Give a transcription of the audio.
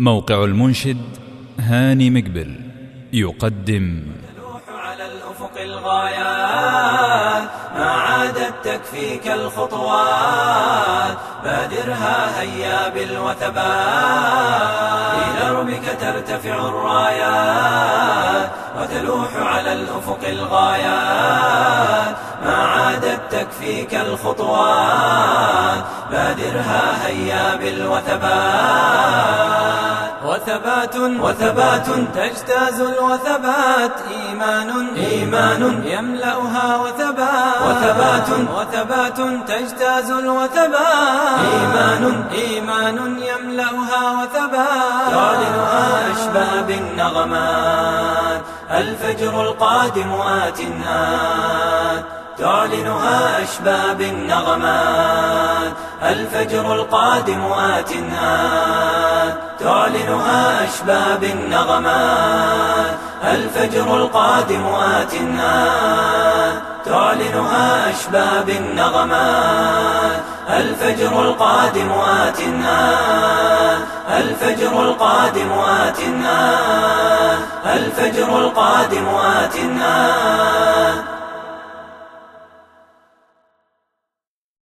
موقع المنشد هاني مقبل يقدم. تلوح على الأفق الغايات ما عادت تكفيك الخطوات. بادرها هيا بالوثبات في دربك ترتفع الرايات. وتلوح على الأفق الغايات ما عادت تكفيك الخطوات. بادرها هيا بالوثبات وثبات وثبات تجتاز الوثبات إيمان إيمان يملأها وثبات وثبات وثبات تجتاز الوثبات إيمان إيمان يملأها وثبات. تعلنها أشباب النغمات الفجر القادم آت آت تعلنها أشباب النغمات الفجر القادم آت آت تعلنها أشباب النغمات الفجر القادم آت آت تعلنها أشباب النغمات الفجر القادم آت آت الفجر القادم آت آت الفجر القادم آت آت